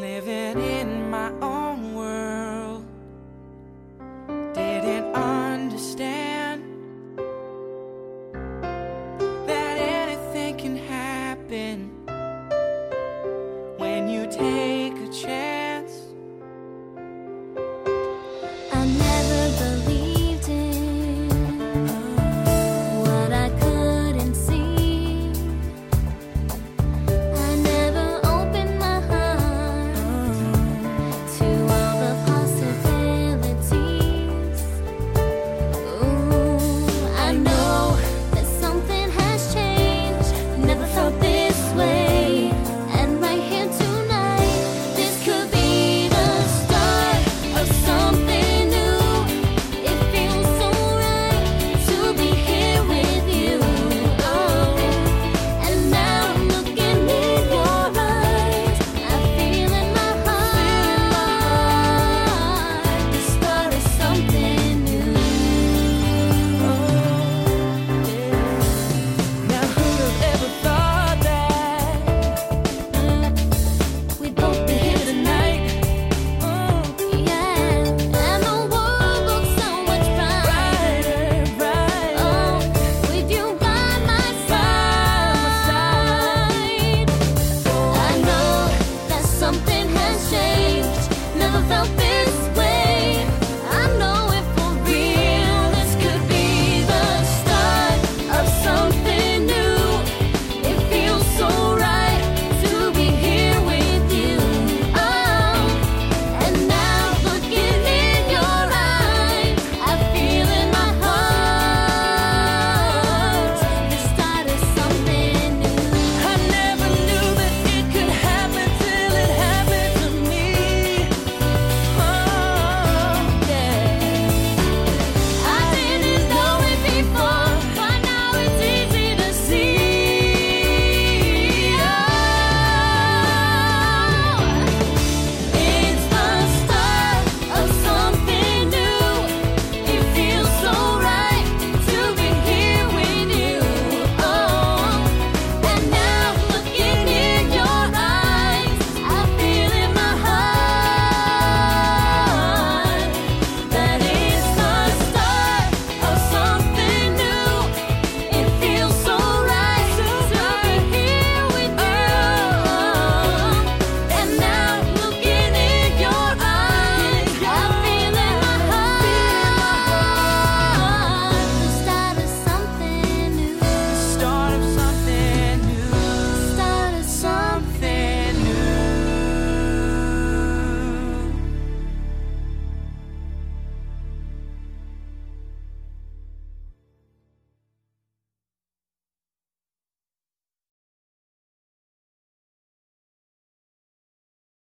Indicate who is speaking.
Speaker 1: living in my own